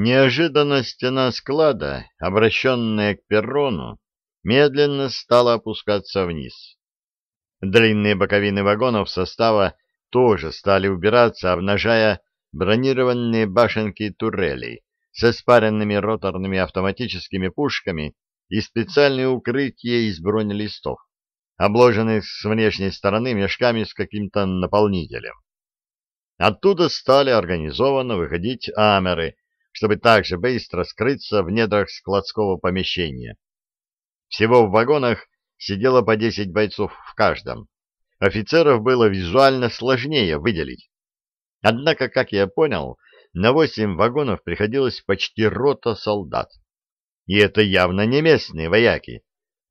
Неожиданно стена склада, обращенная к перрону, медленно стала опускаться вниз. Длинные боковины вагонов состава тоже стали убираться, обнажая бронированные башенки турелей со спаренными роторными автоматическими пушками и специальные укрытия из бронелистов, обложенных с внешней стороны мешками с каким-то наполнителем. Оттуда стали организованно выходить амеры, чтобы также быстро скрыться в недрах складского помещения. Всего в вагонах сидело по 10 бойцов в каждом. Офицеров было визуально сложнее выделить. Однако, как я понял, на 8 вагонов приходилось почти рота солдат. И это явно не местные вояки,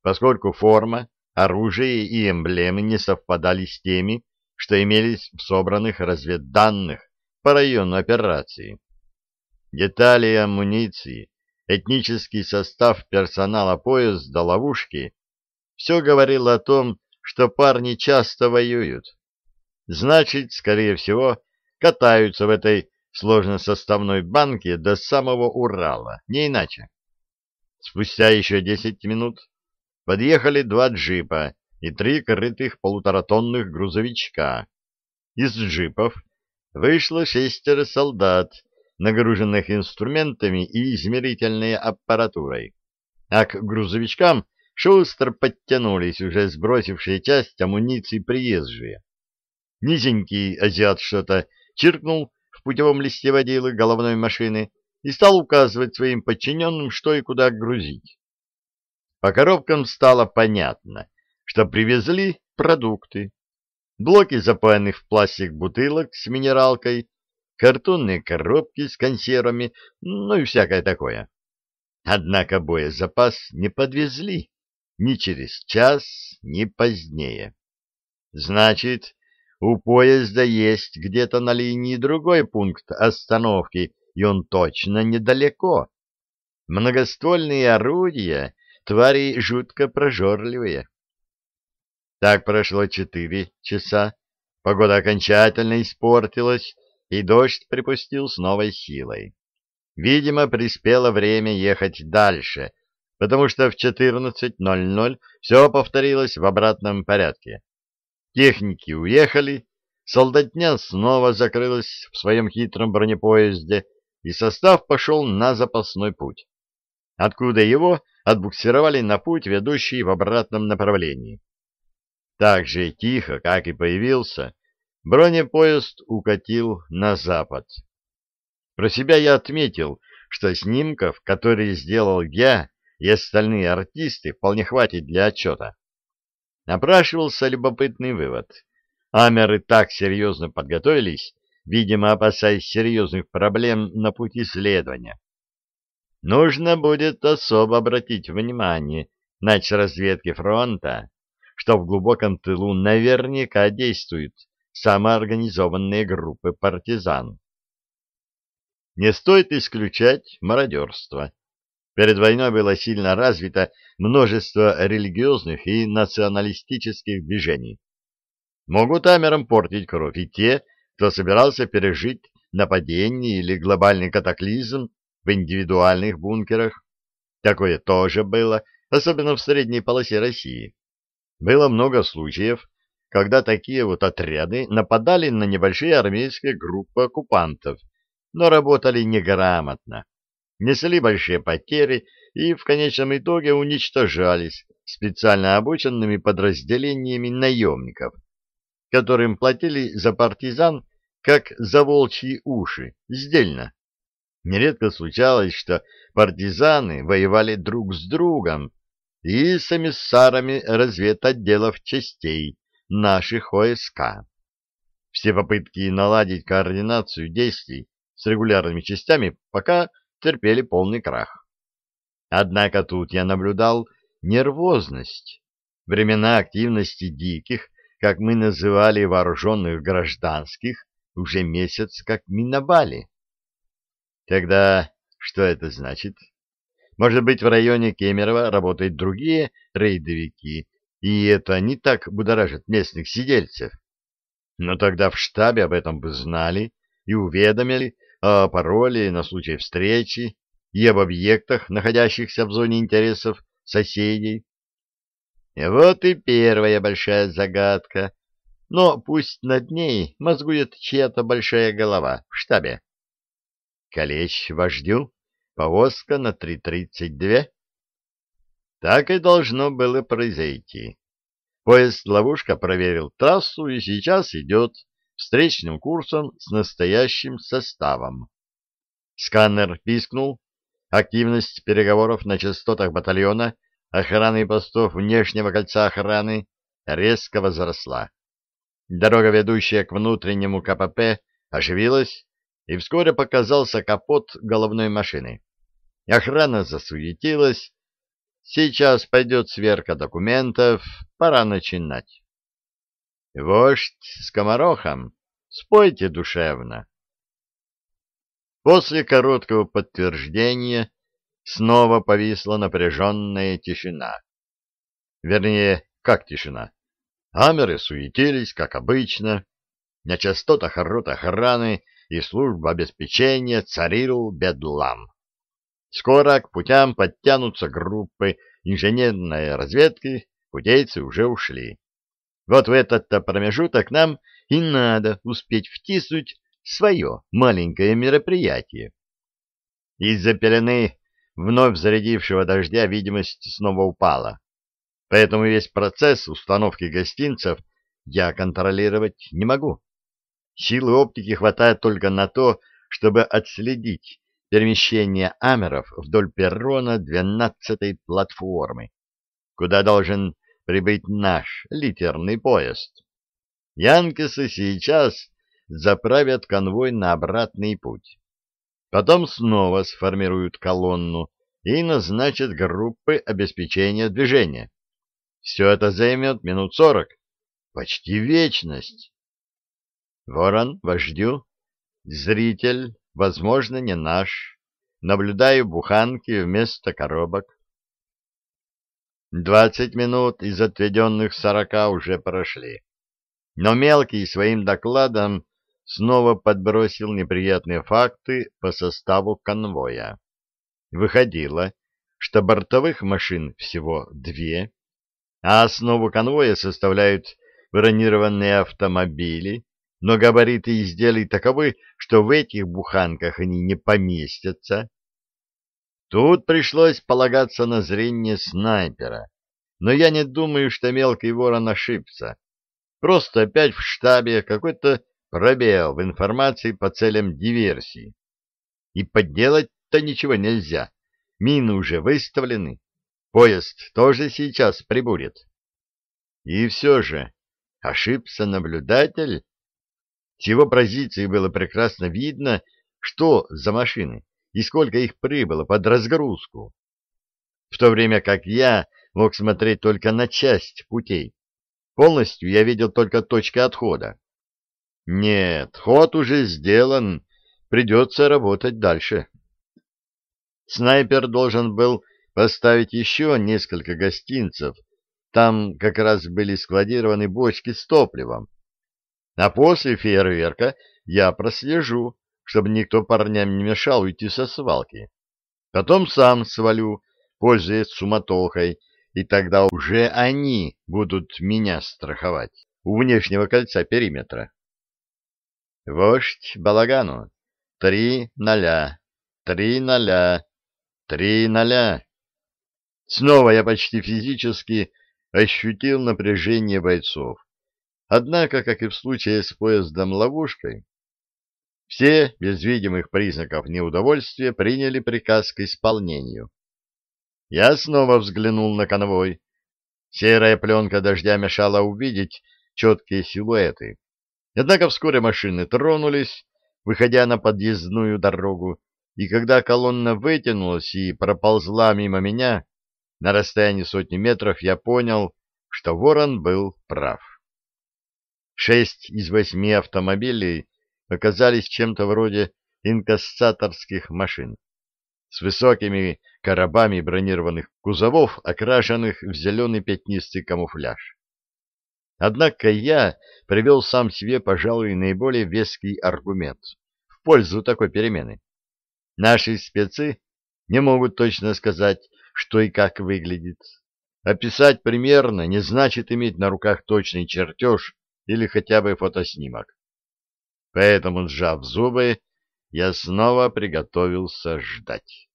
поскольку форма, оружие и эмблемы не совпадали с теми, что имелись в собранных разведданных по району операции. Детали амуниции, этнический состав персонала поезда, ловушки — все говорило о том, что парни часто воюют. Значит, скорее всего, катаются в этой сложносоставной банке до самого Урала, не иначе. Спустя еще десять минут подъехали два джипа и три крытых полуторатонных грузовичка. Из джипов вышло шестеро солдат, нагруженных инструментами и измерительной аппаратурой, а к грузовичкам шустро подтянулись уже сбросившие часть амуниции приезжие. Низенький азиат что-то чиркнул в путевом листе водилы головной машины и стал указывать своим подчиненным, что и куда грузить. По коробкам стало понятно, что привезли продукты. Блоки запаянных в пластик бутылок с минералкой, картонные коробки с консервами, ну и всякое такое. Однако боезапас не подвезли ни через час, ни позднее. Значит, у поезда есть где-то на линии другой пункт остановки, и он точно недалеко. Многоствольные орудия — твари жутко прожорливые. Так прошло четыре часа. Погода окончательно испортилась, и дождь припустил с новой силой. Видимо, приспело время ехать дальше, потому что в 14.00 все повторилось в обратном порядке. Техники уехали, солдатня снова закрылась в своем хитром бронепоезде, и состав пошел на запасной путь, откуда его отбуксировали на путь, ведущий в обратном направлении. Так же тихо, как и появился, бронепоезд укатил на запад. Про себя я отметил, что снимков, которые сделал я и остальные артисты, вполне хватит для отчета. Напрашивался любопытный вывод. Амеры так серьезно подготовились, видимо, опасаясь серьезных проблем на пути следования. Нужно будет особо обратить внимание на разведки фронта, что в глубоком тылу наверняка действуют самоорганизованные группы партизан. Не стоит исключать мародерство. Перед войной было сильно развито множество религиозных и националистических движений. Могут амерам портить кровь и те, кто собирался пережить нападение или глобальный катаклизм в индивидуальных бункерах. Такое тоже было, особенно в средней полосе России. Было много случаев, когда такие вот отряды нападали на небольшие армейские группы оккупантов, но работали неграмотно, несли большие потери и в конечном итоге уничтожались специально обученными подразделениями наемников, которым платили за партизан как за волчьи уши, сдельно. Нередко случалось, что партизаны воевали друг с другом, и с эмиссарами разведотделов частей наших ОСК. Все попытки наладить координацию действий с регулярными частями пока терпели полный крах. Однако тут я наблюдал нервозность. Времена активности диких, как мы называли вооруженных гражданских, уже месяц как миновали. Тогда что это значит? Может быть, в районе Кемерово работают другие рейдовики, и это не так будоражит местных сидельцев. Но тогда в штабе об этом бы знали и уведомили, о пароле на случай встречи и об объектах, находящихся в зоне интересов соседей. Вот и первая большая загадка. Но пусть над ней мозгует чья-то большая голова в штабе. Колечь вождю, повозка на 3.32. Так и должно было произойти. Поезд-ловушка проверил трассу и сейчас идет встречным курсом с настоящим составом. Сканер пискнул. Активность переговоров на частотах батальона охраны постов внешнего кольца охраны резко возросла. Дорога, ведущая к внутреннему КПП, оживилась, и вскоре показался капот головной машины. Охрана засуетилась. Сейчас пойдет сверка документов, пора начинать. Вождь с комарохом, спойте душевно. После короткого подтверждения снова повисла напряженная тишина. Вернее, как тишина? Амеры суетились, как обычно. На частотах рот охраны и служб обеспечения царил бедлам. Скоро к путям подтянутся группы инженерной разведки, путейцы уже ушли. Вот в этот-то промежуток нам и надо успеть втиснуть свое маленькое мероприятие. Из-за пелены вновь зарядившего дождя видимость снова упала. Поэтому весь процесс установки гостинцев я контролировать не могу. Силы оптики хватает только на то, чтобы отследить перемещение амеров вдоль перрона 12-й платформы, куда должен прибыть наш литерный поезд. Янкисы сейчас заправят конвой на обратный путь. Потом снова сформируют колонну и назначат группы обеспечения движения. Все это займет минут сорок, почти вечность. Ворон, вождю, зритель, возможно, не наш. Наблюдаю буханки вместо коробок. Двадцать минут из отведенных сорока уже прошли. Но мелкий своим докладом снова подбросил неприятные факты по составу конвоя. Выходило, что бортовых машин всего две, а основу конвоя составляют бронированные автомобили, но габариты изделий таковы, что в этих буханках они не поместятся. Тут пришлось полагаться на зрение снайпера, но я не думаю, что мелкий ворон ошибся. Просто опять в штабе какой-то пробел в информации по целям диверсии. И подделать-то ничего нельзя. Мины уже выставлены. Поезд тоже сейчас прибудет. И все же ошибся наблюдатель. С его позиции было прекрасно видно, что за машины и сколько их прибыло под разгрузку. В то время как я мог смотреть только на часть путей. Полностью я видел только точки отхода. Нет, ход уже сделан, придется работать дальше. Снайпер должен был поставить еще несколько гостинцев. Там как раз были складированы бочки с топливом. А после фейерверка я прослежу, чтобы никто парням не мешал уйти со свалки. Потом сам свалю, пользуясь суматохой, и тогда уже они будут меня страховать у внешнего кольца периметра. Вождь балагану. Три ноля. Три ноля. Три ноля. Снова я почти физически ощутил напряжение бойцов. Однако, как и в случае с поездом-ловушкой, все, без видимых признаков неудовольствия, приняли приказ к исполнению. Я снова взглянул на конвой. Серая пленка дождя мешала увидеть четкие силуэты. Однако вскоре машины тронулись, выходя на подъездную дорогу, и когда колонна вытянулась и проползла мимо меня, на расстоянии сотни метров я понял, что Ворон был прав. Шесть из восьми автомобилей оказались чем-то вроде инкассаторских машин с высокими коробами бронированных кузовов, окрашенных в зеленый пятнистый камуфляж. Однако я привел сам себе, пожалуй, наиболее веский аргумент в пользу такой перемены. Наши спецы не могут точно сказать, что и как выглядит. Описать примерно не значит иметь на руках точный чертеж или хотя бы фотоснимок. Поэтому, сжав зубы, я снова приготовился ждать.